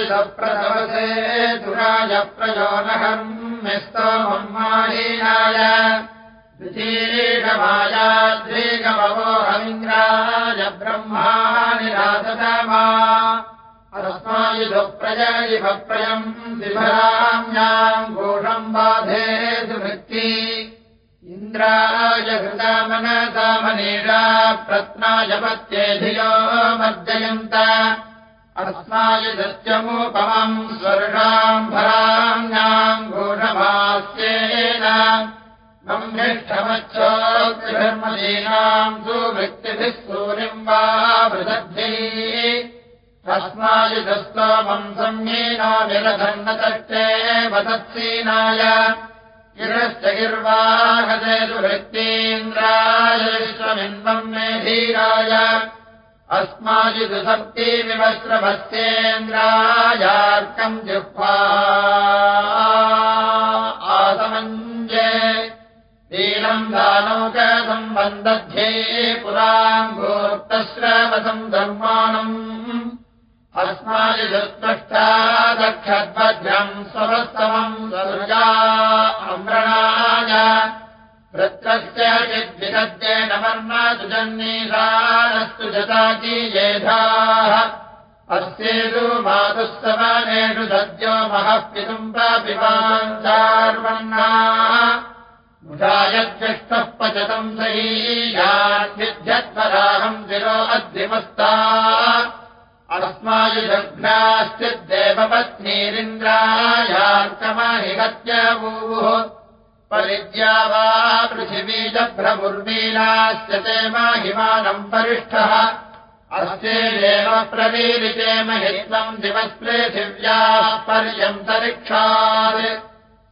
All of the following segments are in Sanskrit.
अस्मायुधप्रसवसे दुराजप्रयोनहम् स्तोमह्माहीनाय द्वितीषमायाद्वेगमवोहमिन्द्राय ब्रह्मानिरासतमा अस्मायुधप्रजयिभप्रयम् विभराम्याम् घोषम् बाधे सुभक्ति इन्द्राय हृदामनसामनीषा प्रत्नाय पत्येधियो मर्जयन्त अस्मायुधत्यमुपमम् स्वर्षाम् भराम्याम् घोषभास्येन ब्रह्मिष्ठमच्छोक्तिधर्मदीनाम् सुवृत्तिभिः सूर्यम् वा वृदद्भिः अस्मायुधस्तोमम् संज्ञेनो विरधन्नतष्टे वदत्सीनाय गिरश्च गिर्वाहते सुवृत्तीन्द्राय विश्वमिन्वम् मे धीराय अस्माजिदुसक्तिविवस्त्रभस्येन्द्रायार्कम् जिह्वा आसमञ्जे नीलम् दानौकसम्बन्ध्ये पुराम् गोक्तश्रवसम् धर्माणम् अस्माजिदुत्पष्टा दक्षद्भद्रम् स्ववस्तमम् स्वर्गा अम्रणाय वृत्रस्य चिद्विदद्येन वर्मा सुजन्नीसानस्तु जताकीयेधाः अस्येषु मातुः समानेषु सद्यो महः पितुम् प्रापिवाञ्चार्वन्नाः मुषायद्विष्टः पचतम् सहीयान्विध्यत्वराहम् विरो अद्रिमस्ता अस्मायुजघ्नाश्चिद्देवपत्नीरिन्द्रायार्कमहिगत्यवूः परिद्या वा पृथिवीजभ्रमुर्मीलास्य ते माहिमानम् परिष्ठः अस्येदेव प्रवीरिते महित्वम् दिवस्पृथिव्याः पर्यन्तरिक्षात्।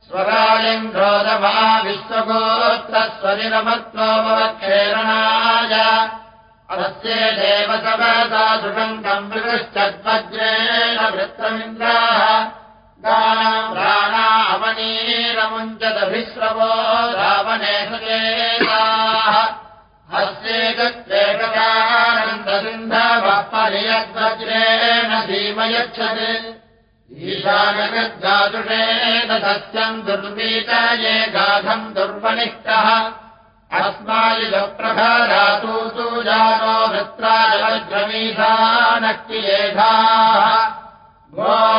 स्वरालिङ्ग्रोदमा विश्वगोत्रस्वनिरमत्वमवक्षेरणाय अस्येदेव सवसा सुषङ्गम् मृगश्चद्वज्रेण वृत्तमिन्द्राः अवनीरमुञ्चदभिश्रवो रावणे सचेताः। हस्येतत्वेककानन्दसिन्धवः परियद्वज्रेण धीमयच्छत्। ईशानगद्गातुषेण सस्यम् दुर्वीतये गाधम् दुर्वनिष्टः अस्मायुधप्रभारातु तु जानो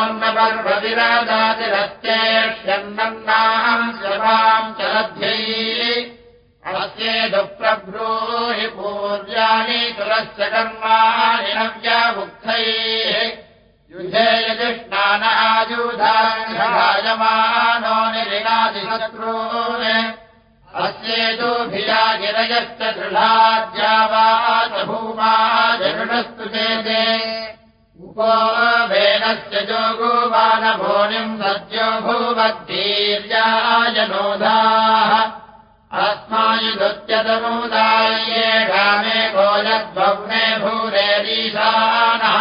वृत्राजवज्रमीधानक्तियेधाः गोर्णपर्वतिराजातिरत्येष्यन्नन्नाम् शवाम् चलध्यैः अस्येदुप्रभ्रूहि पूर्याणि तुलस्य कर्माणि नव्यामुक्थैः। युधे यजुष्णानायुधायमानो निरिणादिशत्रून् अस्येतोभिया गिरयश्च दृढाद्या वा भूमा जरुणस्तु चेते उपो वेनस्य जोगोबानभोनिम् सद्यो भूवद्वीर्यायनोधाः अस्मायुधुत्यतनोदाये घामे गोजद्भग्ने भूरेरीशानः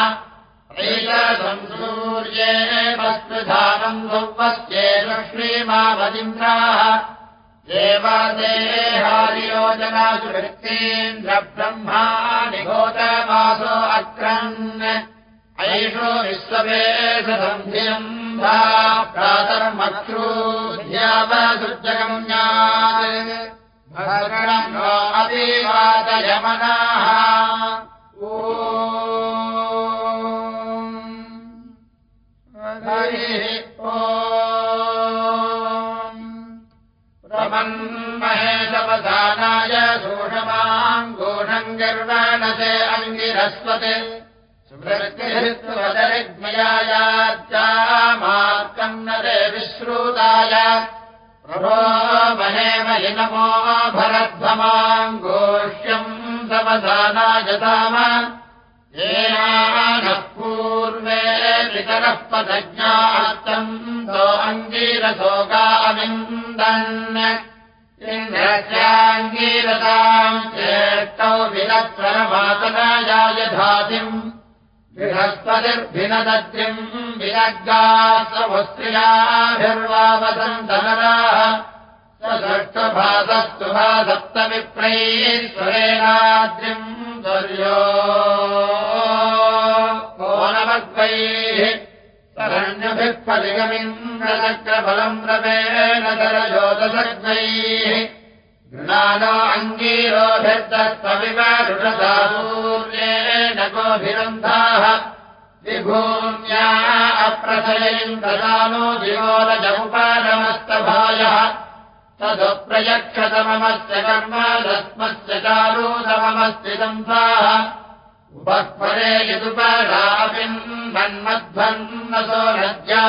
ऐकसंसूर्ये वस्तुधानम् भुवस्येषु श्रीमावदिन्द्राः देवादेहारियोजनासु वृत्तीन्द्रब्रह्मा निघोतमासो अक्रन् ऐषो विश्ववेशसन्धियम् वा प्रातर्मक्रूध्यावसुजगम्यात् भरणम् नो अभिवादयमनाः ओ हरिः ओ प्रमन्महेशवधानाय शोषमाम् घोषम् गर्वाणसे अङ्गिरस्वते सुवृत्तिहित्वदरिग्मयायामार्कम् नरे विश्रुताय। प्रभो महे महि नमो भरध्वमाम् गोष्यम् समधानायताम येनानः पूर्वे पितरः पदज्ञातम् तो अङ्गीरसोगा अविन्दन् इन्द्रस्याङ्गीरताम् चेष्टौ विनत्वरमातनायाय धातिम् बृहस्पतिर्भिनदद्रिम् विनग्गासवस्त्रियाभिर्वावसन्तनराः सष्टभासस्तु भासप्तविप्रैश्वरेणाद्रिम् दर्यो। कोनमद्वैः स स्फलिगमिन्द्रचक्रफलम् रमेण करयोदसग्नैः गृणानो अङ्गीरोभिर्दत्तविव ऋषदासूर्येण गोभिरन्धाः। विभूम्या अप्रथयेन्द्रदानो जीवोरजमुपानमस्तभायः तदुप्रयक्षतममस्य कर्म दस्मस्य चारूतममस्ति दन्ताः। उपःपरे यदुपरापिन् मन्मध्वन्नसो नद्या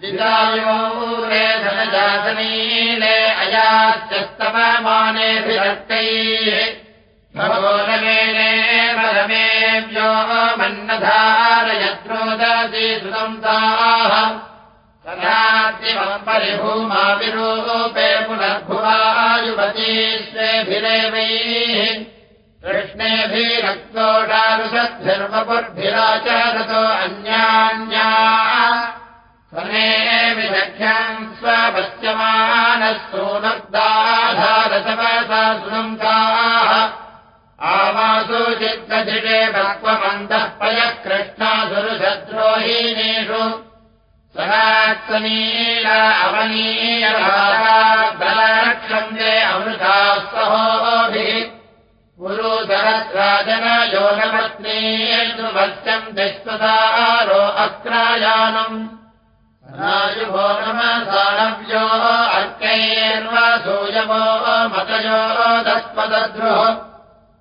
अर्कदस्रः विदायोरे धनजातनीले अयात्यस्तममानेभिरक्तैः भगोरमेनेवरमेभ्यो मन्नधारयत्रोदसी सुदन्ताः तदाद्यमम् परिभूमाविरूपे पुनर्भुवायुवती स्वेभिरेवैः कृष्णेभिरक्तोषारुषद्भिर्वपुर्भिराचरतो अन्यान्या स्वने विदख्याम् स्वपश्यमानः सोनग्धाधारसवसा सुनन्ताः आमासु भक्वमन्तः पयः कृष्णासुरुशद्रोहीणेषु। सनात्सनील अवनीयलक्षन्दे अमृताः सहोभिः पुरुसहस्राजन योगपत्नीर्दुभत्यम् दिस्तदारो अक्रायानम् राजुभो नमसानव्यो अर्कैर्वसूयवो मतयो दस्पदद्रुः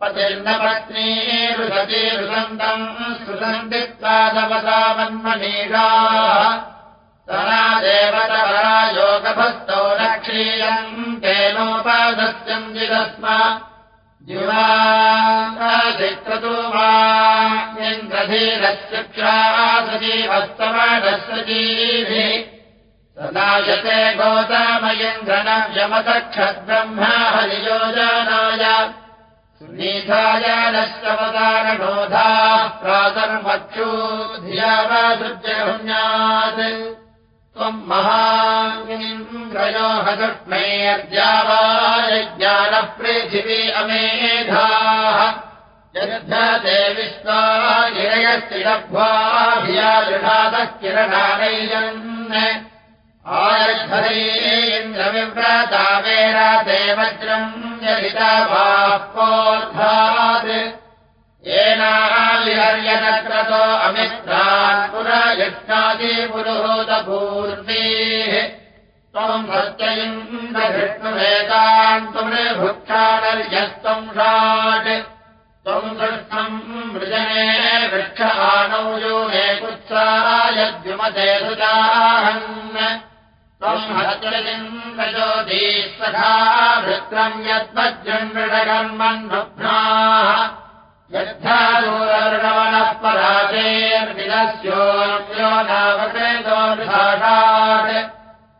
पतिर्नपत्नीरुषतीरुसन्तम् सुसन्दित्वादवसामन्मनीषाः सना देवतपरा योगभस्तौ रक्षीयम् तेनोपादस्यम् जिदस्म जिवाक्रतु वा इन्द्रधीरश्चिक्षासजीवस्तमदस्वजीभिः सदायते गोतामयन्द्रनव्यमतक्षद्ब्रह्मा हरियोजनाय सुनीधाय प्रातर्मक्षू धियावासृज्यहुण्यात् महान्द्रयो हृष्णैर्द्यावायज्ञानपृथिवी अमेधाः यद्धते विश्वा गिरयस्तिरभ्वाभियादृढातः किरणानैजन् आयद्धरेन्द्रविव्रता वेराते वज्रम् जलिता बाह्पोऽर्थात् येनाविहर्यनक्रतो अमित्रान् पुरयष्टादिपुरुहूतपूर्वीः त्वम् भक्तयिन्द्रधृष्णुवेतान् तुमृभुक्षानर्यस्तम् षाट् त्वम् कृष्णम् मृजने वृक्ष आनौ यो मे कुत्सायद्युमते सुदाहन् त्वम् हस्तिन्द्रज्योतीः सखा वृत्रम् यद्वज्रन्मृढकर्मन्भ्नाः पराजेर्विदस्योऽन्यो नावकृतोषाढात्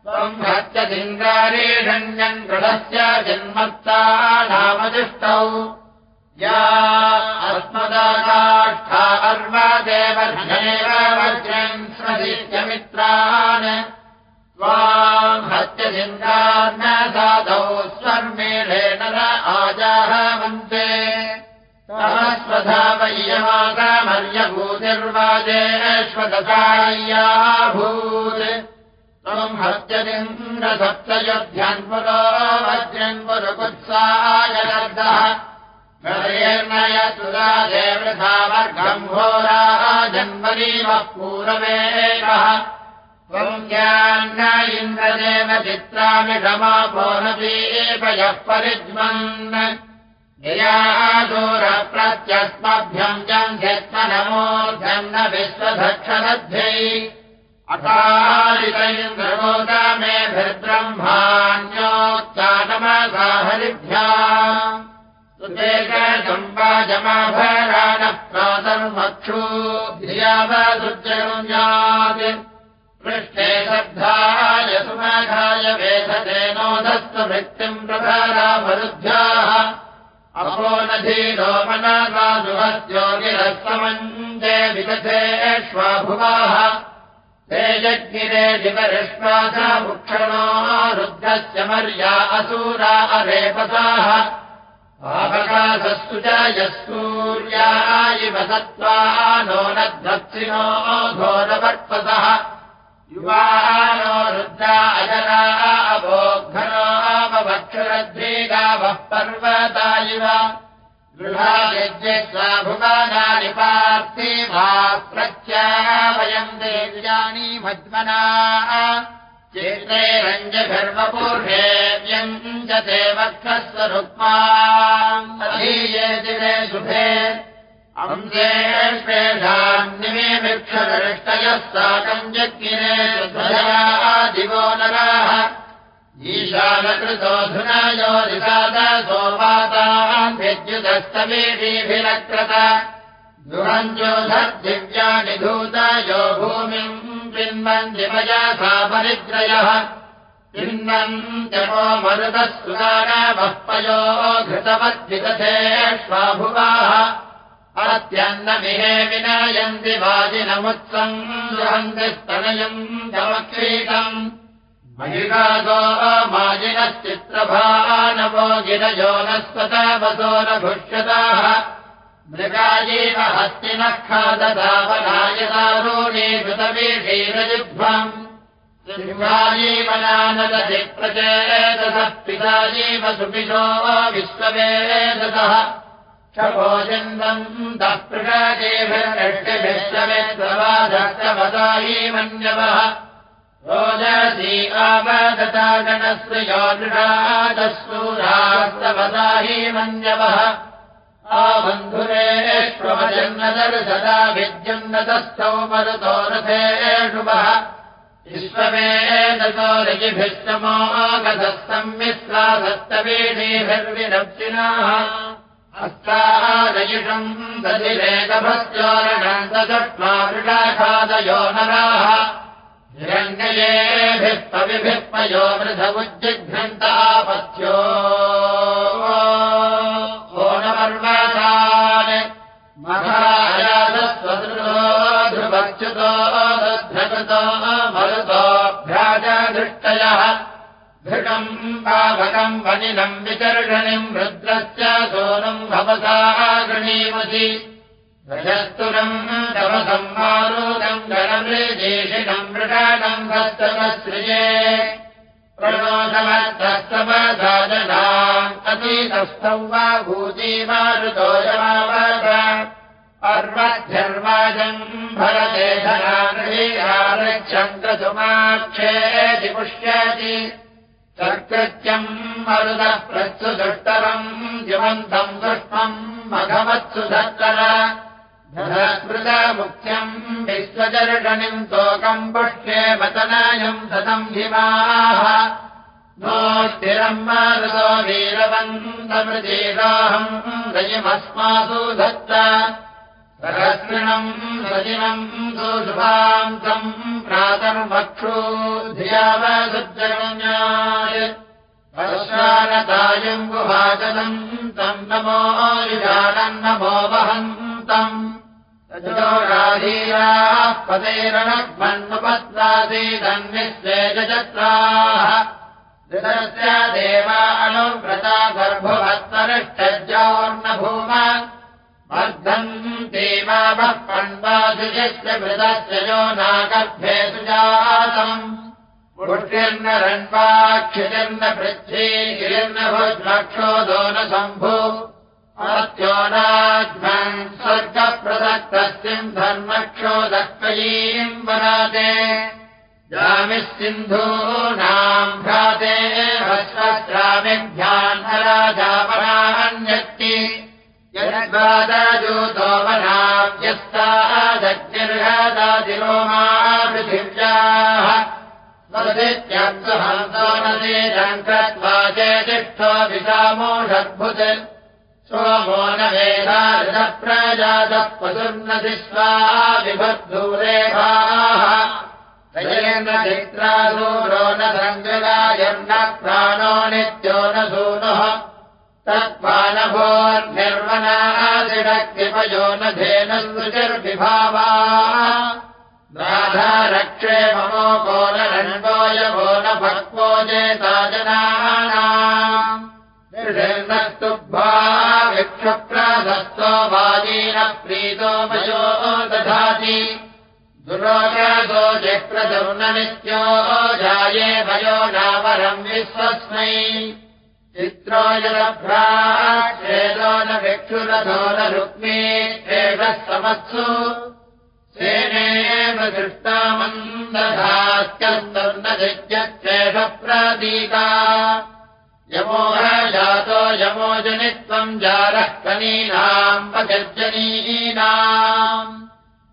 त्वम् हत्यसिङ्गारेषण्यम् गृढस्य जन्मत्ता नामदुष्टौ या अस्मदाकाष्ठा अर्वदेवधनेव वज्रम् स्वदित्यमित्रान् त्वाम् हत्यसिङ्गार्न साधौ स्वर्मेलेन आजाहवन्ते सहस्वधामय्यमाकामर्यभूतिर्वाजेष्वदशाय्याभूत् त्वम् हत्यदिन्द्रसप्तयोध्यान्पुरो वज्रन्पुरुकुत्सायदः गर्यर्णय तुला देवृथावर्गम् घोराः जन्मनीवः पूरवेगः त्वम् ज्ञान्न इन्द्रदेव चित्रामि क्षमापोनदीपयः परिज्मन् ययादूरप्रत्यस्मभ्यम् जन्ध्यत्मनमोऽर्धम् न विश्वधक्षरध्यै अकालितैन्द्रगोदामेभिर्ब्रह्माण्योत्तानमसाहरिभ्या सुतेकम्बाजमाभराणः प्रातर्मक्षू धियावसुजरुण्यात् पृष्ठे श्रद्धाय सुमघाय वेधतेनोधस्तु मृत्युम् प्रभारामरुद्ध्याः अपो नधीरो मनासुहस्योगिरस्तमञ्जे विदधेष्वाभुवाः ते जग्निरे जिवरिष्वास मुक्षणो रुद्रस्य मर्या असूरा अरेपसाः पापका विश्वासस्तु च यस्सूर्यायिव सत्त्वा नो नद्वत्सिनो घोरवर्पसः युवानो रुद्रा अजरा अभोघ्नोपवक्षरद्वेगावः पर्वता इव गृहायज्ञा भुवानानि पार्थे वा प्रत्यावयम् देव्यानि मध्मना चेते रञ्जघर्मपूर्णे व्यञ्जते वक्षस्वरुक्मा दिवे शुभे। अंशेष्वेषान्निमे वृक्षदृष्टयः साकम् जज्ञिने दिवो नराः ईशानकृतोऽधुना यो निषाद सोपातान् विद्युदस्तमेभिरक्रत दुरञ्जोधर्दिव्यानि धूत यो भूमिम् पिन्वन्दिमया सा परिद्रयः पिन्वन्त्यपो मरुतः सुदानवः पयो घृतवद्विदधेष्वाभुवाः अत्यन्नमिहे विनयन्ति वाजिनमुत्सम् वहन्ति स्तनयम् तमक्षीतम् महिषासो माजिनश्चित्रभानवो गिरजो न स्वतवसो न भुष्यताः मृगायैव हस्तिनः खादधावनायदारूणे कृतवीषीरजिह्वम् सिंहायीवनानदधि प्रचेदसः पितायैव सुपिशो विश्ववेदसः क्षभोजन्दम् दः पृषादेभिर्नष्टिभिश्वमेत्ववादस्तवदायी मन्यवः रोदसी आवदता गणस्य यो नृढादसूरास्तवदाही मन्यवः। आबन्धुरेष्वजन्नदर्शदा विद्युन्नतस्थौ मरुतो रथेषुभः विश्वमेदतो रजिभिष्टमोगधः संमिश्रा दत्तवीणीभिर्विरप्सिनाः हस्तारयिषम् दधिरेकभस्योरणन्तदट्वा मृडाखादयो नराः हिरण्ययेभिः पविभिः पयो वृथमुज्जिघ्नन्तापथ्यो ओणपर्वतान् महायासस्वदृतो ध्रुवच्युतो दध्रकृतो मरुतोऽभ्याजदृष्टयः घृतम् पावकम् वनिनम् विचर्षणिम् रुद्रश्च सोनम् भवसा गृणीमसि रजस्तुरम् तमसम् मारोदम् गणमृदेशिनम् मृगाणम् हस्तमसृजे प्रणोदमस्तवसादनाम् अतीतस्थौ वा भूजीमारुतोयमावद अर्वध्यर्वाजम् भरते धनागृहारक्षन्द्रसुमाक्षेति पुष्यति। सत्कृत्यम् मरुदः प्रत्सुदुष्टरम् जीवन्तम् दुष्मम् मघवत्सु धत्तर धनस्मृतमुख्यम् विश्वचर्षणिम् तोकम् पुष्ये वतनायम् सतम् हिमाः स्थिरम् मारुतो वीरवन्तमृतीराहम् रयिमस्मासु धत्त। सहस्रिणम् सजिनम् सुशुभान्तम् प्रातर्मक्षू धियावसुजन्याय पश्वानतायम् गुहाचलम् तम् नमो युजानम् नमो वहन्तम् राधीराः पदेरणग्मन्नुपत्नासीदन्विश्वेजत्राः ऋतस्य देवा अनुव्रता गर्भवत्तरिष्टज्योर्नभूम वर्धन्ते माभः पण्वासुजस्य मृतस्य यो नागर्भे सुजातम्। गिरिर्न भुज्मक्षोदो न शम्भु अत्यो नाध्वन् स्वर्गप्रदत्तस्मिन् धर्मक्षोदक्वयीम् वराते जामिः सिन्धूनाम् भ्राते पृथिव्याः स्वदित्यब्सहंसो नदीरम् कृत्वा चेतिष्ठो विशामोषद्भुत् सोमो न वेदादप्रजातः पशुर्नदि स्वा विभद्दूरेभाः चित्रासूरो न सङ्गलायर्न प्राणो नित्यो न सूनुः तत्पानभोर्निर्मनादिडक्तिपयो न धेनुर्विभावा राधारक्षे ममो को न रण्डोयवो न भक्वो जेता जनानाम् निर्णस्तुभ्वा चक्षुप्रदस्तो वाजीन प्रीतो मयो दधाति। दुरोगो चक्रदुर्ननित्यो जाये भयो नावरम् विश्वस्मै। चित्रो यदभ्राच्छेदो न भिक्षुरथो न रुक्मी एष समत्सु। सेनेव दृष्टामन्दधात्यन्तर्नजित्यक्षेष प्रदीका यमो जातो यमोजनित्वम् जारः कनीनाम् पगर्जनीनाम्।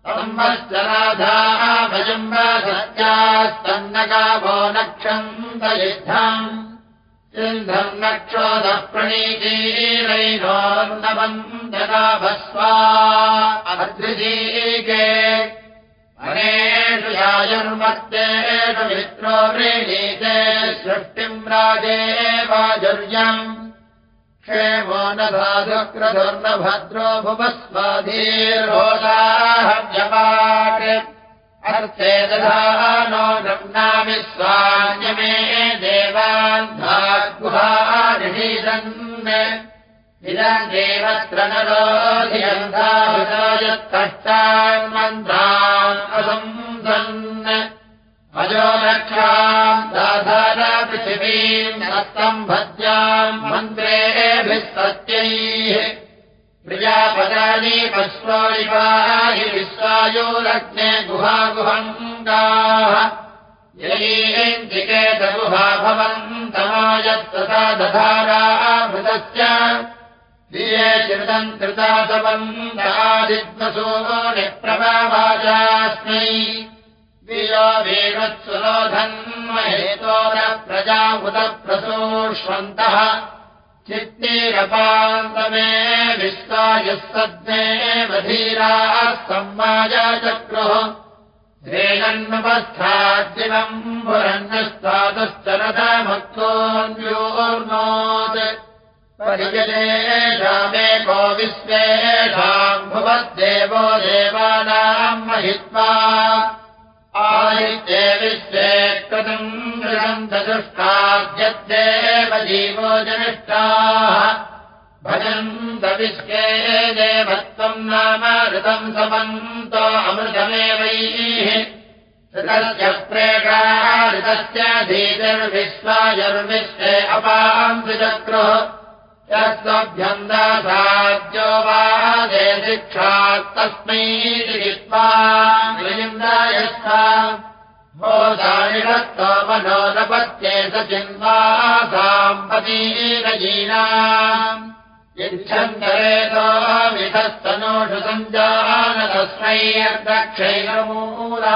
संवत्सराधाः भजम्बसत्यास्तन्नगाभो नक्षन्तयुद्धम् सिन्धम् नक्षोदः प्रणीतीरैनोर्नवन्दगाभस्वा अदृशीके अनेषु यायुर्मत्तेषु मित्रो व्रीणीते सृष्टिम् राजे वाजुर्यम् क्षेमो न साधुक्रधुर्न भद्रो भुवस्वाधीर्होदाहव्यपाट् अर्थे दधा नो नम्नामिस्वान्यमे देवान्धागुहानिषीदन् देवत्र नरोधियन्तायत्कष्टान् मन्त्रान् असंसन्। अजो रक्षाम् दाधार पृथिवीम् हस्तम् भद्याम् मन्त्रेभिः सत्यैः। प्रजापदानि पश्वाणिपाहि विश्वायोरग्ने गुहागुहङ्गाः। ययीन्दिकेतगुहा भवन्तमायत्तथा दधारामृतस्य दिये चिरतम् कृतासवन्तादिद्मसो निप्रभावाचास्मै दियो वेणत्सुरोधन्महेतो न प्रजा उदप्रसोष्वन्तः चित्तीरपान्तमे विश्वायः सद्मे वधीराः संवायाचक्रुः श्रेणन्नुपस्थाद्दिवम् परिजलेषामेको विश्वेषाम् भुवद्देवो देवानाम् महित्वा आदित्ये विश्वे कृतम् नृषन्तदुष्टाद्यद्देव जीवो जनिष्ठाः भजन्त विश्वे देवत्वम् नाम ऋतम् समन्तो अमृतमेवैः ऋतस्य प्रेषाऋतस्य धीतिर्विश्वायुर्विश्वे अपांसुचक्रुः यस्त्वभ्यन्दासाद्यो वा दे शिक्षात् तस्मै जित्वायस्था भोदानिषत्तो मनोदपत्ये स चिन्वासाम् पतीरयीनाम् इच्छन्तरेतो विधस्तनोषु सञ्जान तस्मै अर्दक्षैरमूलाः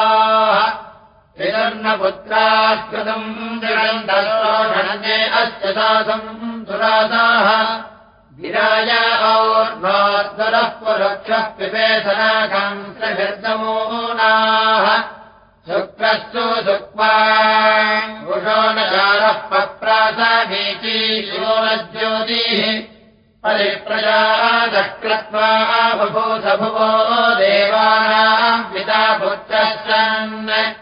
विदर्णपुत्रात्कृतम् दृढन्तोषणे अस्य दासम् सुरादाः। गिराय और्णोद्गरः पुरक्षः पिबेधनाकम् त्रिभिर्दमूनाः। शुक्रस्तु सुक्वा वृषोणचारः पप्रासाभीती शिवोनज्योतिः परिप्रजादकृत्वा बभूसभुवो देवानाम् पिता पुत्रश्चन्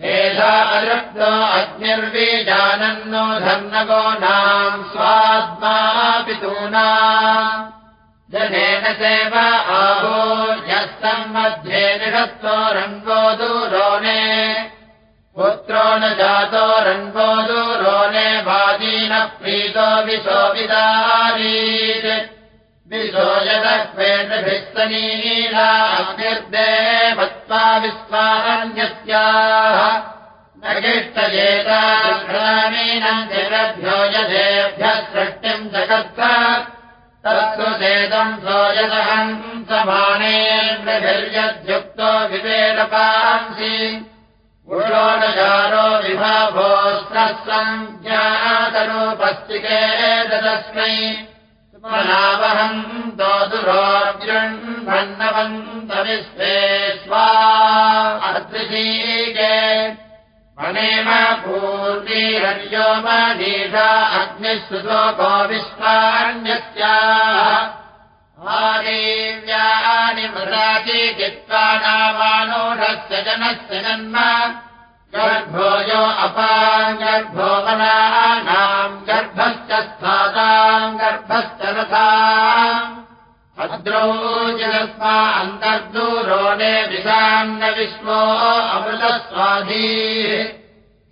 मेधा अदृप्तो अग्निर्वीजानन्नो धर्मगो नाम् स्वात्मा पितूना जनेन सेव आहो ह्यस्तन्मध्ये निषत्तो रङ्गो दूरोणे पुत्रो न जातो रङ्गो दूरोणे वादीन प्रीतो विशो विदारीत् विशो यदक्वेन्द्रभिस्तनीलाग्निर्देवत्वा विस्वारण्यस्याः न गिष्टजेतामीनम् जगद्भ्यो यथेभ्यः सृष्टिम् जगत्थ तत्तु चेदम् सोयदहम् समानेन्द्रभिर्यद्युक्तो विवेदपांसि पुरोणचारो विभाभोस्त्रः सञ्ज्ञातरूपस्तिके ददस्मै दोदुरोजृण्वन्नवन्तविश्वे स्वा अदृशीके मनेम पूर्वीरण्यो मनीषा अग्निः आदेव्यानि मृदाति चित्वा नामानोषस्य जनस्य जन्म। गर्भो मनानाम् गर्भश्च स्थाताम् गर्भश्च रथा अद्रौचिदस्मा अन्तर्दूरोणे विषान्न विश्वो अमृतस्वाधीः।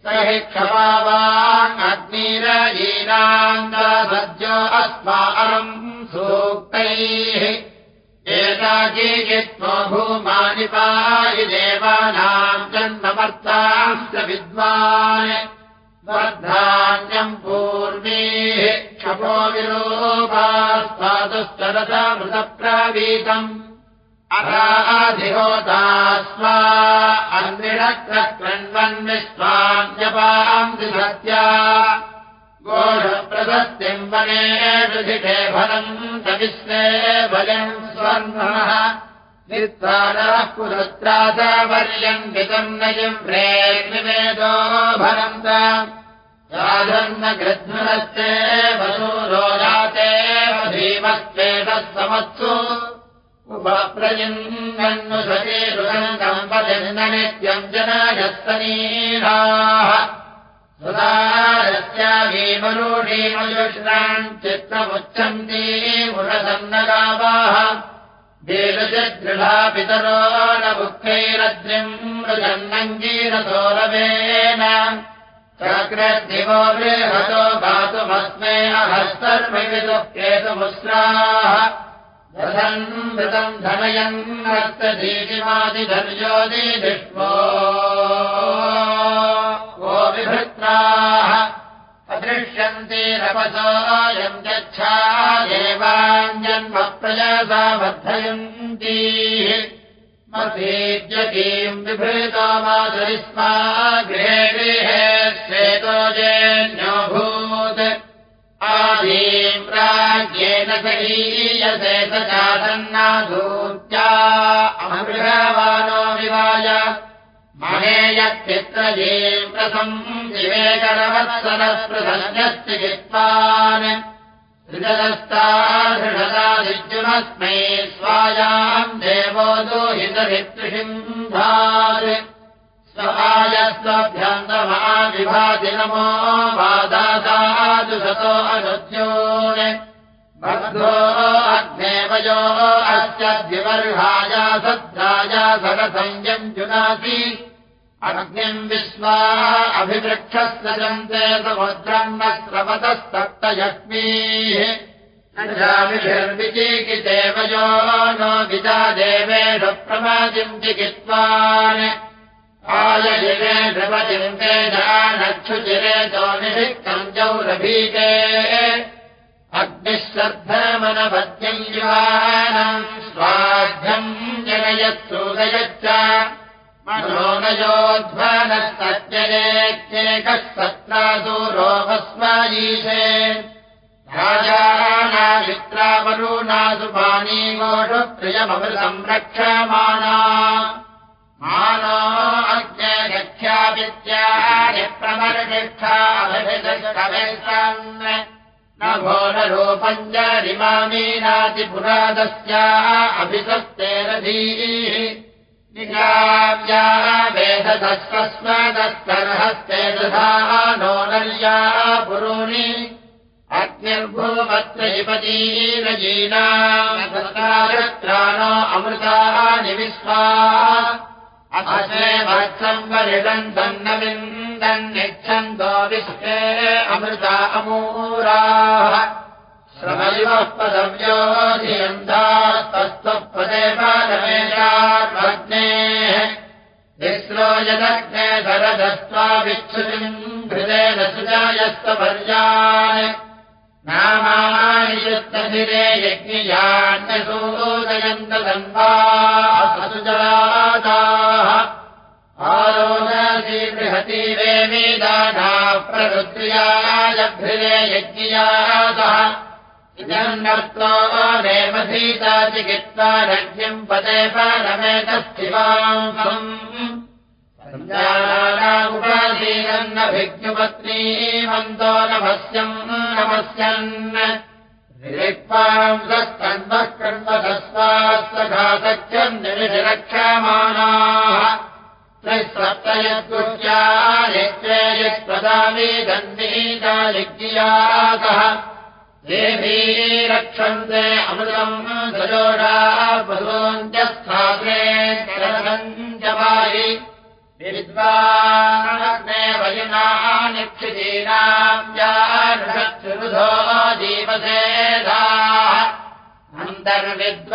स हि क्षमावाग्नीरयीनान्दसद्यो अस्मारम् सूक्तैः। एताकीयित्वो भूमानिपायि देवानाम् जन्ममर्ताश्च विद्वान्। वर्धान्यम् पूर्वीः क्षपो विलोपास्तादुश्चरथमृतप्रवीतम् अराधिहोता स्वा अन्विषक्रन्वन् विश्वान्यपाम् सत्या गोढप्रशस्तिम् वने विधिटे फलम् तविश्वे भयम् स्वर्णः। निर्वाणः पुरुत्रादवर्यम् वितम् नयम् प्रेर्निवेदो भरन्त राजन्न गृध्नस्ते वसूरो जाते धीमस्वेदः समत्सु उपप्रयन्नन्नुषते रुदन्तम्पतिन्दनित्यम् जनयस्तनीराः सुधारस्यावीमरूढीमयुष्णाम् चित्रमुच्छन्ती मुषसन्नगावाः देलजदृढा पितरो न बुक्खैरद्रिम् मृजन्नङ्गीरसोरवेन चक्रदिवो बृहतो गातुमस्मे अहस्तर्मविदुः केतुमुस्राः। दधन्मृतम् धनयन् नर्तदीतिमादिधर्योदिष्मो वो विभृत्राः। अदृश्यन्ते रपसायम् गच्छा देवाञ्जन्मप्रयासा वर्धयन्ती मतीत्यतीम् विभृतो माधुरिस्मा गृहे गृहे राज्येन सहीयसे स चासन्नाधूत्या अमृहवानो विवाय। महेयच्चित्रजीम् प्रथम् विवेकरवत्सरस्पृसन्यश्चिकित्वान् त्रिजलस्तादृढदादिज्युमस्मै स्वायाम् देवो स्वयस्त्वभ्यन्तमाविभाति नमो सतो अनुद्योन् बद्धो अग्नेवयो अस्य द्विवर्हाया सद्धाया सरसंयम् जुनासि। अग्निम् विश्वा अभिवृक्षस्य जन्ते समुद्रम् न स्रवतस्तप्तयक्ष्मीः विचिकितेवयो नो विदा देवेषु प्रमादिम् चिकित्वान् आयजिरे ध्रुवचिन्ते जानक्षुचिरे दोनिषिक्तम् जौरभीते। अग्निः श्रद्धमनपद्यम् युवानम् स्वाध्यम् जनयत्सूदयच्च मनोनयोध्वनः सत्यजेत्येकः सत्रादूरोपस्मायीशे राजानामित्रावरूणासुपानी गोषु प्रियममृतम् रक्षमाणा प्रमर्शिक्षाभिषन् न घोररूपम् जरिमामीनाति पुरादस्या अभिसस्तेरधीः। निगाव्या वेदधस्वस्मदस्तर्हस्ते दधा नो नर्या पुरूणि। अग्निर्भूवत्रयिपतीरजीनात्राणो अमृतानि विश्वा वरिडम् दन्नविन्दन्निच्छन्दो विश्वे अमृता अमूराः। श्रमयुवः पदव्योऽधियन्तास्तस्त्वः पदे पादमेशाग्नेः विस्रो यदग्ने सरदस्त्वा विच्छुतिम् हृदेन सुजायस्तपर्यान्। नामानि युक्तधिरे यज्ञयान्यसूदयन्तदन्वासुजलादाः वेदानाः प्ररुद्र्यायभृदे यज्ञयासः इदम् नर्तो रेमधीता चिकित्सा रज्ञम् पदे परमेतस्थिवाम् उपासीनन्नभिज्ञपत्नीमन्तो नमस्यम् नमस्यन्। ऋक्वाम् सत्कण्वः कण्वसस्वास्तघातच्यम् निमिषरक्षमाणाः त्रिसप्तयत्कुर्या यत्रे यत्पदामि दन्नीता यज्ञियासः रक्षन्ते अमृतम् सजोषा पशूञ्चस्थात्रे जवायि विद्वाग्ने वयुनाः निक्षितीनाम् जीवसेधाः अन्तर्विद्वाध्वनो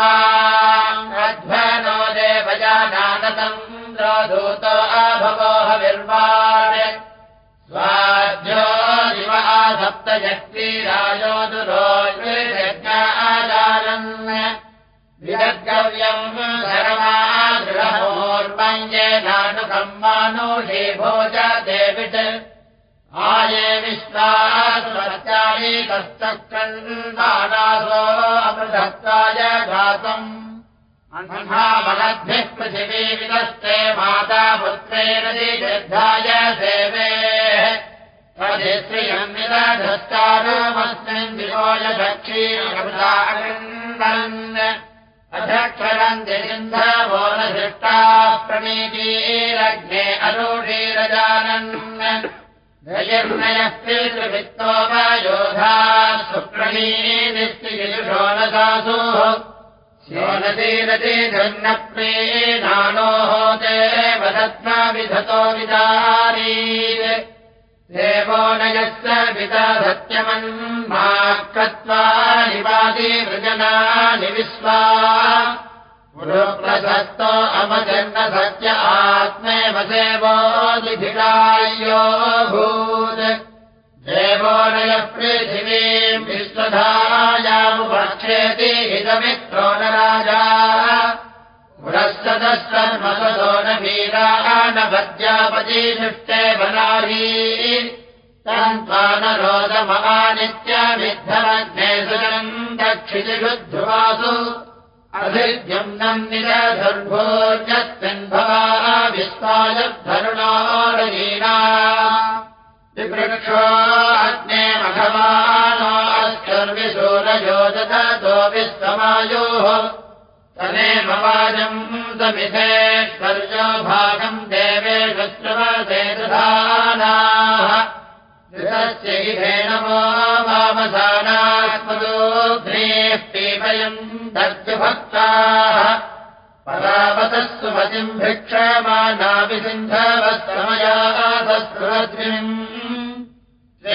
देवजानागतम् दूतो अभवोह विर्वाण स्वाध्यो शिव सप्तशक्तिराजो दुरोज्ञादानन् विदर्गव्यम् सर्वादृढमोर्वञ्जेनानुकम्मानुषे भोज देवित्। आये विश्वासुरत्यालीकस्तक्रन्दानासो अमृतत्वाय घातम् महाबलद्भिः पृथिवीविदस्ते माता पुत्रेरति श्रद्धाय सेवे विदधस्तारमस्मिन् विलोयक्षीरन् अधक्षरन्ति सिन्धवो न धृष्टाः प्रणीतीरग्ने अरूढीरजानन्। गजर्नयस्त्रिवित्तो वा योधा सुप्रणीनिस्त्रियुषो न सासुः योनतीरति धन्नप्रीणानोः देव विधतो विदारी देवो नयस्य पिता सत्यमन्मा कृत्वा निवादिवृजनानि विश्वा। पुरुप्रसक्तो अमजन्न सत्य आत्मेव देवोऽधिरायो भूत् देवो नयः पृथिवीम् विश्वधायामुपक्षेति इदमित्रो न राजा। पुरस्तदस्तन्मसदो न वीरा न तन्त्वा न रोदमहानित्यमिद्धमग्ने सुजनम् दक्षितिषुध्रुवासु अभिद्यम् नम् निरधुर्भोर्यस्मिन्भवा विस्तायद्धरुणोरयीना दतो विश्वमायोः तमेव वाजम् समिधेश्वर्यो भागम् देवे शत्रुवसेदधानाः ऋतस्य हि नमो वामसानात्मदोघ्नेः पीपयम् दर्जुभक्ताः परावतः सुमतिम् भिक्षमानाभिसिन्धवस्तमयासस्रुवद्विम्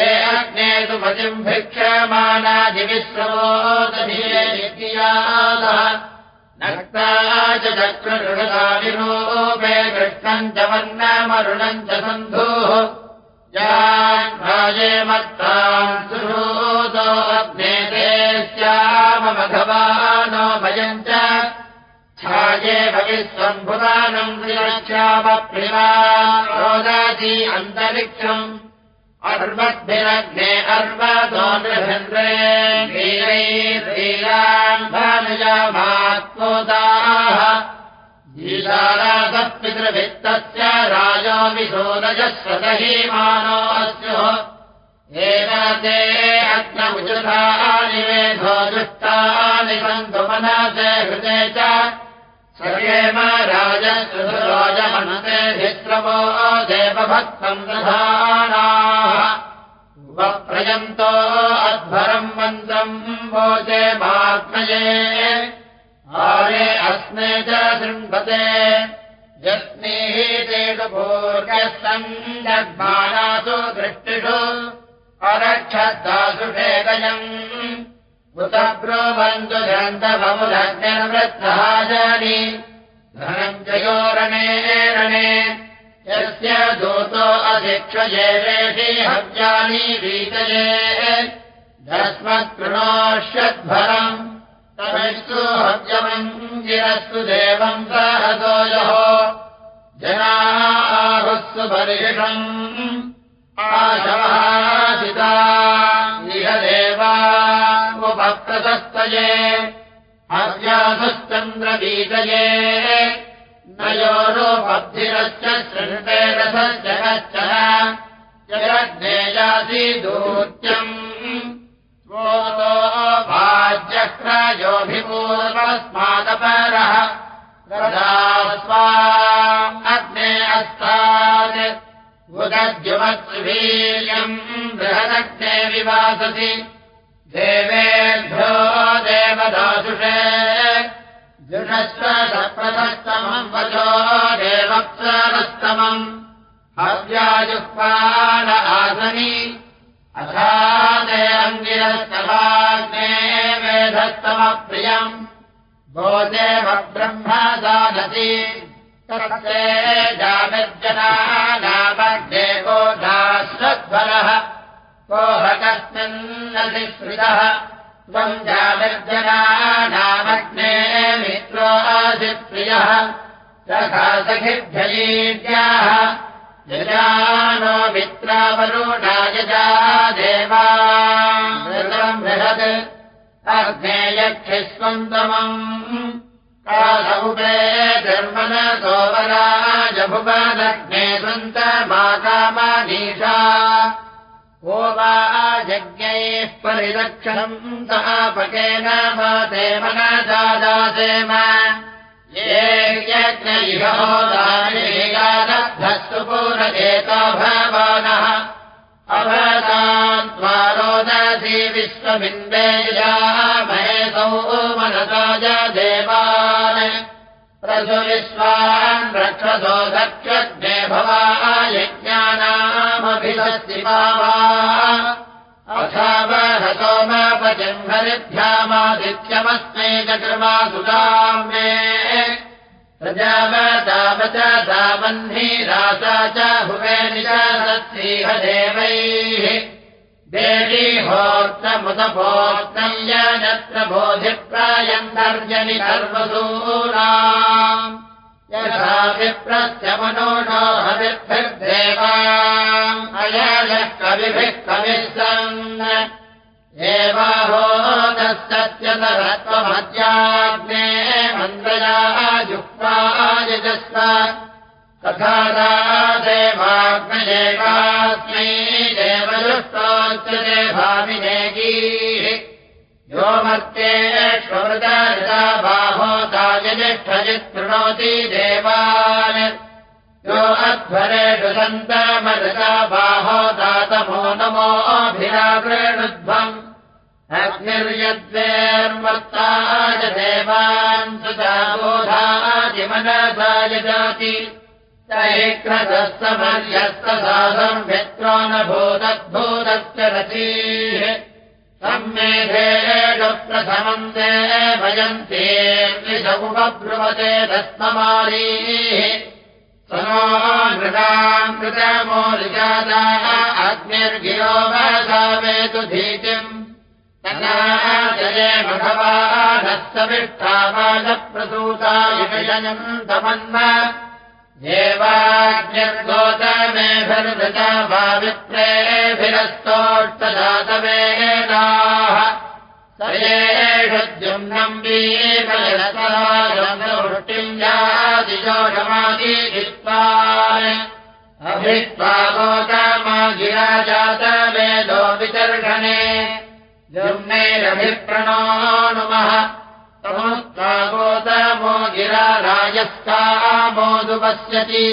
ते अग्ने सुमतिम् भिक्षमानादिविश्रमोदधीययादः नक्ता च चक्रऋषदाविरूपे कृष्णम् च वर्णमरुणम् च सन्धुः। सुरोदो अग्ने ते स्याममघवानो भयम् च। छाये भविस्वम्भुवानम् रोदाति अन्तरिक्षम् अर्वद्भिरग्ने अर्वतो नृभन्द्रे वीरैर्वीरान् भानुजामात्मोदाः ईशारासः पितृभित्तस्य राजो विशोदयः स्वदहीमानोऽस्युः एव ते अग्नमुचुधानि मेधो दुष्टानि सन्तु मनसे हृदे च सर्वेम राजसुरोजमनते धित्रवो देवभक्तम् दधानाः। उपप्रयन्तो अध्वरम् मन्त्रम् भोजे मात्मये आरे अस्मे च शृण्वते। यस्मिः तेषु भूर्यस्तम् जग्मानासु दृष्टिषु। अरक्षदासुषेदयम् उतब्रुवन्तु जन्तभमुदग्निर्वृत्तहाजानि धनञ्जयोरणे रणे यस्य दूतो अधिक्षयेवेषि हव्यानि वीतये। दस्मत्कृणोष्यद्भरम्। तमिस्तु हव्यमञ्जिरस्तु देवम् सहसोयोः जनाहुस्सु परिषम् आशवासिता इह देवा उपप्रशस्तये हव्यासश्चन्द्रबीजये नयोरोपब्धिरश्च शृण्वे रसश्च जगज्ञेयासि दूत्यम्। स्वोतो भाज्यक्रयोभिपूर्वस्मादपरः स्वा अग्ने अस्तात्। उदद्युमत्सुवीर्यम् बृहदग्ने विवासति देवेभ्यो जुषस्व सप्रथस्तमम् वचो देवप्सरस्तमम् हव्याजुह्वान आसनि। अथादे अङ्गिरस्तभाग्ने वेधस्तमप्रियम्। गोदेव ब्रह्म साधति तत्ते जामिर्जनानामग्ने गोधाश्वरः कोह कस्मिन्नसि स्मृतः जामिर्जनानामग्ने मित्रोऽसिप्रियः सखा सखिभ्ययीत्याः यजानो मित्रावरुणा यजा देवा। बृहत्। अग्ने यक्षिस्वन्तमम् कालौपे धर्मन सोवराजभुवदग्ने सन्तमाकामनीषा को वा यज्ञैः परिरक्षणम् तापकेन माते मनसा दासेम ये यज्ञैहोदानेयादद्धस्तु पूरजेता भवानः अभतान् त्वारोदसी विश्वबिन्देया महेशौ मनसाय देवान् प्रसुविश्वान् रक्षसो दक्षज्ञे भवा यज्ञानामभिषस्ति वा अथावहसोमपचिम्भरिभ्यामादित्यमस्मै चकृमासुताम्ने प्रजावतावच दावह्नि रासा च भुवे निजासीह देवैः देवी होक्तमुदभोक्तम् यत्र बोधिप्रायन्तर्जनि सर्वसूरा यथा विप्रस्य मनोषो हविर्भिर्देवा अयः कविभिः कविः एवाहोदस्तत्यतरत्वमद्याग्ने मन्द्रया युक्तायजस्व तथा देवाग्नयेवास्मै देवयुक्तोच्यते भाविनेगीः यो मर्त्येष्वमृता बाहोदायनिष्ठजित् शृणोति देवान्। यो अध्वरेषु सन्तमृता बाहो दातमो नमोऽभिरावृणुध्वम् अग्निर्यद्वेर्मत्ताय देवान् सुता बोधादिमनसाय जाति तैक्रतस्तमर्यस्तसाधम् भित्रो न भूतद्भूतस्य रतीः सम्मेधेन प्रथमम् ते भयन्ते उपब्रुवते दस्ममारीः सनो नृताम् कृतमोलिजाताः अग्निर्गिरो वसावेतु धीतिम्। तथा जये भगवानस्तविष्ठावादप्रसूता विषयम् तमन्म देवाग्निर्गोतमेभिर्वृता भाविप्रेभिरस्तोष्टजातवेदाः सयेषद्युम्नम् वीपयरतराजवृष्टिम् यादिजोषमादित्वान् अभित्वा गोतमा जातवेदो वितर्षणे जुम्नैरभिप्रणो नुमः तमोत्वा गोतमो गिरा राजस्था मोदुपश्यति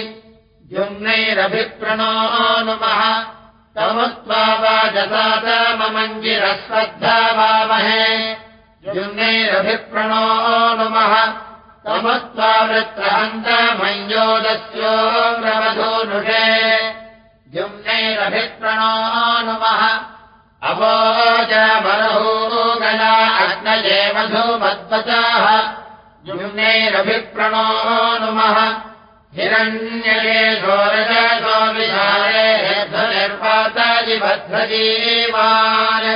जुम्नैरभिप्रणो नुमः तमुत्वा वाजसातममञ्जिरश्रद्धा वामहे जुम्नैरभिप्रणो नुमः तमुत्वा वृत्रहन्तमञ्जोदस्यो रवधोनुषे जुम्नैरभिप्रणो नुमः अवोच बरहो गला अग्नये मधुमद्वचाः जुम्नैरभिप्रणो नुमः हिरण्यये घोरजसो विहारे निर्वाताजिभद्रजीवान्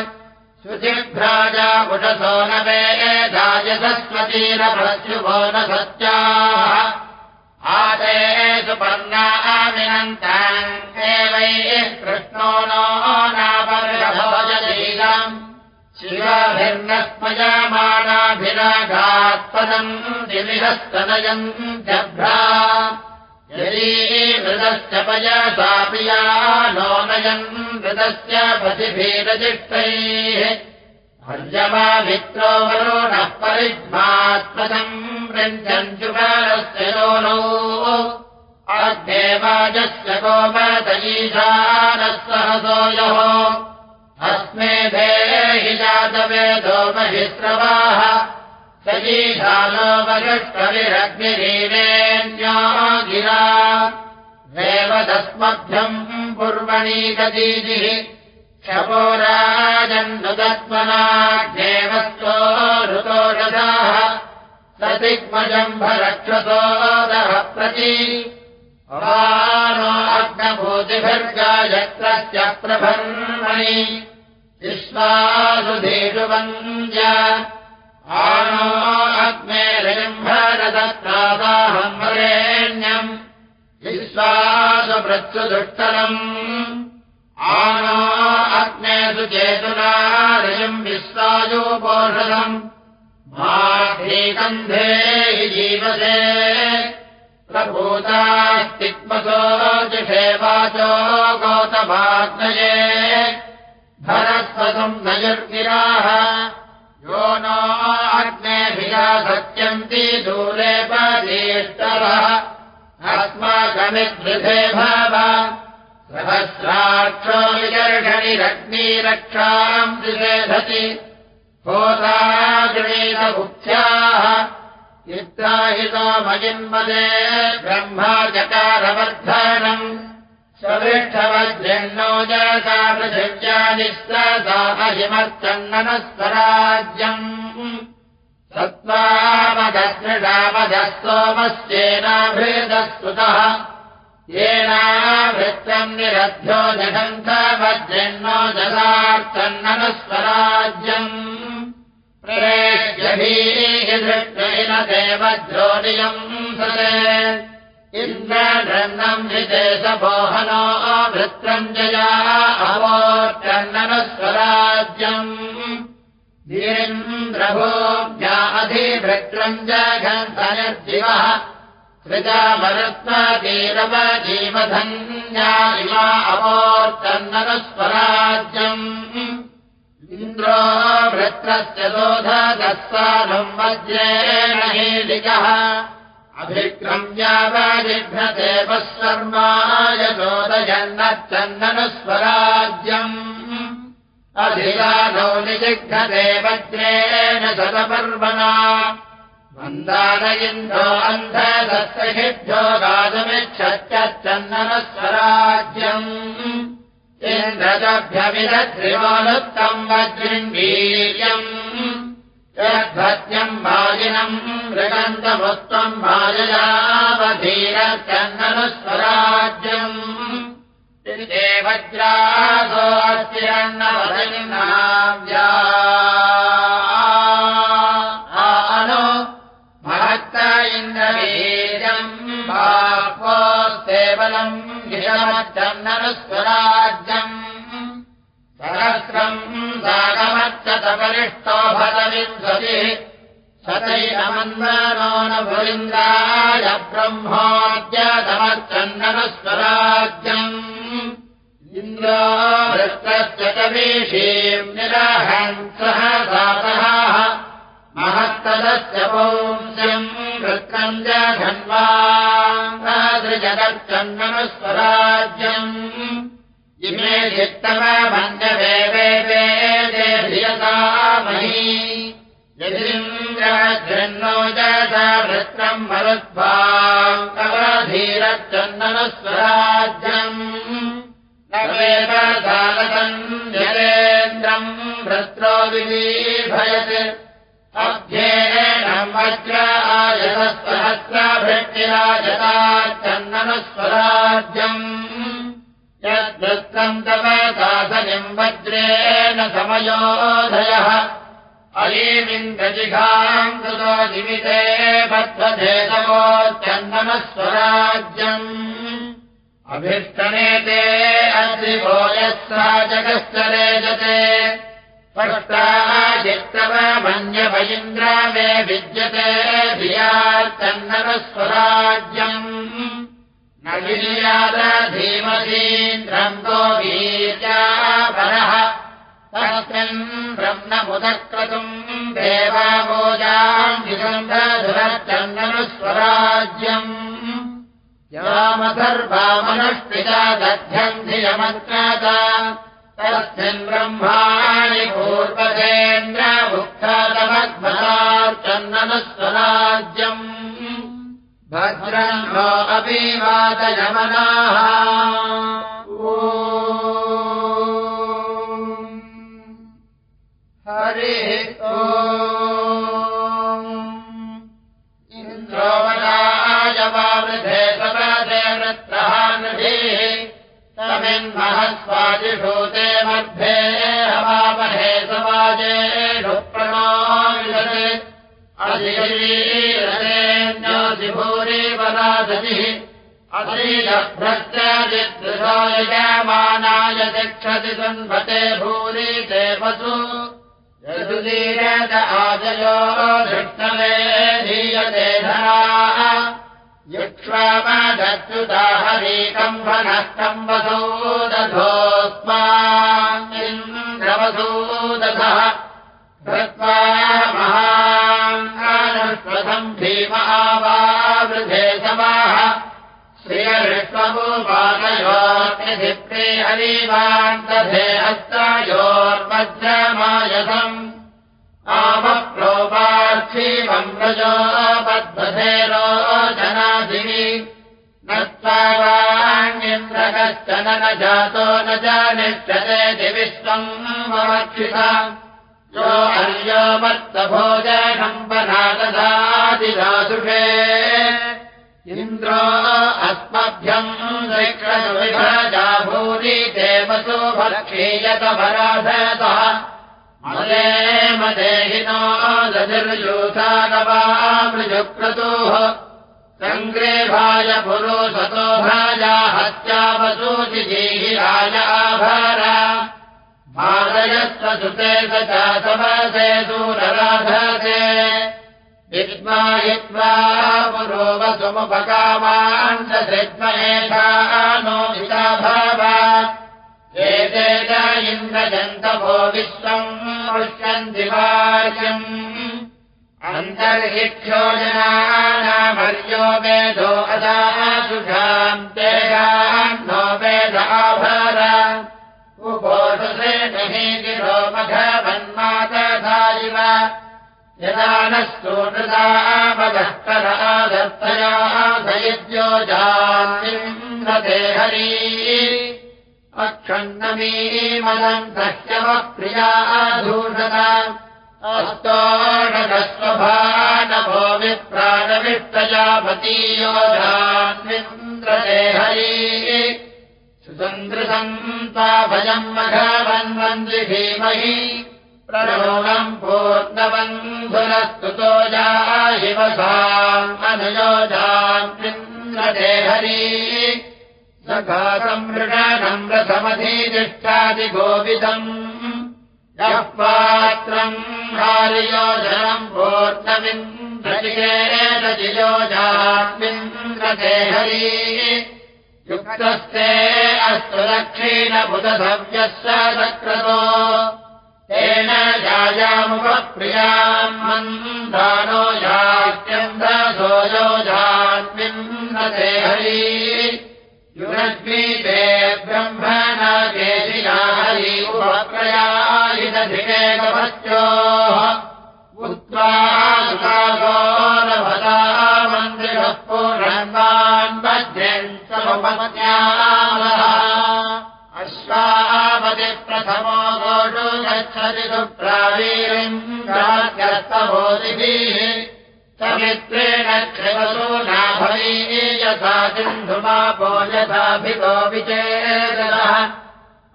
शुचिभ्राजा पुषसो न वेदायसस्वतीरभ्युभो न सत्याः आदे सुपर्णामिनन्ताम् एवैः कृष्णो नो नापर्षभोजलीलम् शिवाभिर्नस्मयमानाभिराघात्पदम् दिविहस्तनयम् जभ्रा यदी मृदस्य पयसा प्रिया नो नयन् मृदस्य पथिभिरजिष्टैः अर्जमामित्रो वरुणः परिध्मात्मदम् वृञ्जञ्जुकारस्य योनौ। अग्नेवाजस्य गोमतयीशानः सहसो यः अस्मे देहि जातवेदो महिस्रवाः सजीशालोपगष्टविरग्निरीरेण्यो गिरा। देवदस्मभ्यम् पूर्वणीगदीजिः क्षपोराजन्नुदत्मनाग्नेवस्तो ऋतोषदाः सतिग्मजम्भरक्षसोदः प्रति। अग्नभूतिभर्गायत्रस्य प्रभन्मणि। विश्वासुधीषु वन्द्य। आनो अग्ने रजम्भरदत्रादाहम् वरेण्यम्। विश्वासुभृत्सुदुष्टरम् अग्ने सुचेतुना रजम् विश्वायोपोषदम् माधीकन्धे जीवसे। प्रभूतास्तिक्मसो जिषे वाचो गौतमाग्नये भरस्वतम् नयुर्गिराः यो नो अग्नेभिया सत्यन्ति दूरे पदीष्टरः अस्माकमिद्वृधे भव सहस्राक्षो विदर्शनिरग्निरक्षाम् दिषेधति होतागृणीतमुख्याः युक्ताहितो मजिन्मदे ब्रह्मा चकारवर्धनम् स्वृष्ठवज्रन्नो जसा पृथिव्यानिस्तदाहिमर्चन्ननस्वराज्यम् सत्त्वामदस्मृडामधः सोमश्चेनाभृदस्तुतः येनावृत्तम् निरभ्यो जगन्धवज्रन्नो जसार्चन्ननस्वराज्यम् प्रेष्यभीदृष्टेन देवज्रोनियम् सरे इन्द्रघ्नम् विदेशमोहनो वृत्रम् जया अवोर्चन्दनस्वराज्यम् वीरिन्द्रभोज्ञा सृजामरत्वतीरवजीवधन्या इमा अवोर्चन्दनस्वराज्यम् इन्द्रो वृत्रस्य दोधदस्तानम् वज्रेण हेलिकः अभिक्रम्यावजिघ्नदेवशर्माय दोदयन्नच्चन्दनस्वराज्यम् अधिकानौ निजिघ्नदे वज्रेण शतपर्वणा मन्दार इन्द्रो अन्धदत्तहिभ्यो गाजमिच्छत्यच्चन्दनस्वराज्यम् इन्द्रजभ्यमिदध्रिवानुत्तम् वज्रिङ्गीर्यम् यद्भत्यम् वाजिनम् मृगन्तमुत्तम् वाजयावधीरचन्दनस्वराज्यम् वज्रासो सहस्रम् सागमच्चतपरिष्टो भगविंसतिः सतैरमन्वनो न भुरिन्द्राय ब्रह्मोद्यतमच्चन्दनस्वराज्यम् इन्द्रो वृत्तस्य कवीषीम् निराहन् सह सातः महत्तदस्य पौंस्यम् वृत्रम् जघन्वादृजगच्चन्दनस्वराज्यम् इमे चित्तमभञ्जवे वेदे धियतामही यदिन्द्रघ्नो जसा वृत्रम् मरुद्भाङ्कवधीरच्चन्दनस्वराज्यम् नवेव सालकम् जलेन्द्रम् वृत्रो विलीभयत् अध्येन वज्र आयतस्सहस्रभृष्टिराजता चन्दनस्वराज्यम् यद्वृत्तम् तव दासनिम् वज्रेण समयोधयः अयीमिन्द्रजिघाम् कृतो जीविते बद्धेतवो चन्दनस्वराज्यम् अभिष्टनेते अद्रिभो यस्सा जगश्च रेजते स्पष्टाचित्तव मन्यवैन्द्र मे विद्यते धियार्चन्दनस्वराज्यम् न विर्यादधीमतीन्द्रम् गोवीर्यापरः तस्मिन् ब्रह्ममुदक्रतुम् देवामोजाम् विगन्धधुरचन्दनस्वराज्यम् यामधर्वामनुष्टिता दध्यम् धियमन्त्रता तस्मिन् ब्रह्माणि पूर्वसेन्द्रमुक्तादमग्मलार्चन्दनस्वराज्यम् भद्रम् अपि वाचयमनाः तमिन्महस्वादिषूते मध्ये हवामहे समाजेषु प्रणो विदते अधिभूरिवरादतिः अधीलभ्रत्यजिदृशायमानाय तिक्षति सन्वते भूरि देवसु। यदुदीरत आजयो धीयते धरा युक्ष्वामदच्युता हरीकम्भनः कम्बसोदधोऽस्मान्द्रवसूदधः धृत्वा महाङ्गानुष्वधम् भीम आवावृधे समाः श्रियऋष्वभूपानयोर्निधिप्रे हरीवान्तधे हस्तायोर्वज्रमायसम् आमप्रोपार्थीवम् रजो बद्धधेरो जनादिनि न त्वावाण्यन्द्रकश्चन न जातो न जानिष्यते दिविश्वम् ममक्षिता यो अर्यो मत्तभोजकम्बनाददादिदासुषे इन्द्रो अस्मभ्यम् विभजा भूरि देवसु भक्षीयतपराधतः मदे मदेहिनो दधिर्यूथागवामृजुक्रतोः सङ्ग्रेभाय पुरोसतो भाजा हत्यावसूचिजीहिराय आभार। भादयस्वसुते स चासवसे दूरराधसे विद्मायित्वा पुरोवसुमुपकामान् सृद्महेधा नो इताभावा एते च इन्द्रजन्तभो विश्वम् पश्यन्ति वार्यम् वेदो अदाशुषाम् तेषाम् नो वेद आभार। उपोषसे नहि गिरो मघवन्मातधारिव यदा नः सोनृदामदःकरादर्तया सयद्यो जान्निन्द्रते हरी अक्षण्णमीमलम् दह्यमप्रियाधूषता अस्तोषदस्वभानभो विप्राणविष्टजापतीयो जान्विन्द्रते हरी सुसन्दृशन्ताभयम् मघवन्वन्दि धीमहि प्रणोगम् पूर्णबन्धुरस्तुतो जाहिवसाम् अनुयोजान्विन्द्रते हरी सखासमृषणम् रथमधीतिष्ठादिगोविदम् पात्रम् हारियोजनम् पूर्णमिन्द्रजियोजान्विन्द्रते हरी युक्तस्ते अस्तु दक्षिणबुधभव्यः सक्रतो। जायामुपप्रियाम् मन्दानो यात्यन्धसो योजान्विन्द्रते हरी युनद्वीपे ब्रह्मणा केशिना हरि पूर्णन्वान् मध्यन् समपत्यामः अश्वापतिप्रथमो गोषु गच्छति सुप्रावीरिम् राज्ञस्तभोदिभिः समित्रेण क्षिवसो नाभवी यथा यथाभिगो विचेदः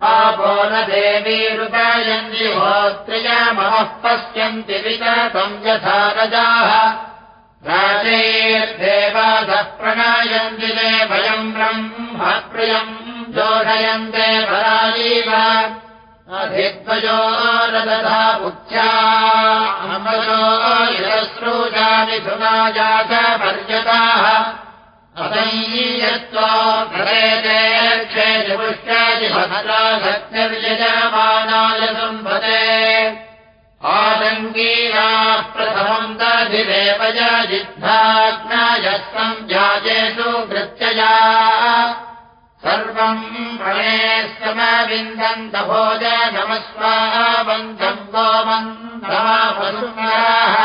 पापो न देवीरुपयन्ति होत्रियमः पश्यन्ति विततम् यथा रजाः। राजैर्देवादः प्रणयन्ति ते भयम् ब्रह्मप्रियम् जोषयन्ते परायैव रदधा बुद्ध्या। अमयो यस्रूजानि सुनाजात पर्यताः अतैयत्वा करेते क्षेपुष्टादिभद्रा सत्यर्यजमानाय सम्पदे आतङ्कीनाः प्रथमम् जिह्वाग्नायः सञ्जायेषु कृत्यया स सर्वम् प्रणेस्तमविन्दन्त भोज नमस्वाबन्धम् गोमन्दमापसुन्दराः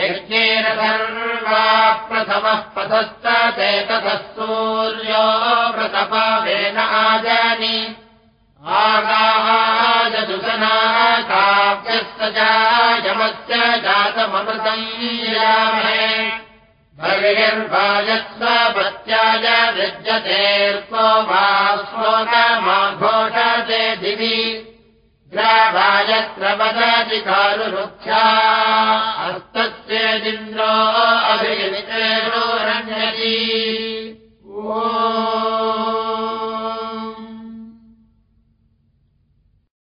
यज्ञेन सर्वा प्रथमः पथश्च चेतसः सूर्यो व्रतपावेन आजानि। आगाजदुशनाः काव्यस्य जायमस्य जातममृतम् यामहे बर्हिर्वायत्सपत्याय विद्यतेऽर्को वा श्लोकमा घोषते दिवि ग्रावायत्र वदति कारुरुक्षा हस्तस्येदिन्द्रो अभिनितेरोरण्यती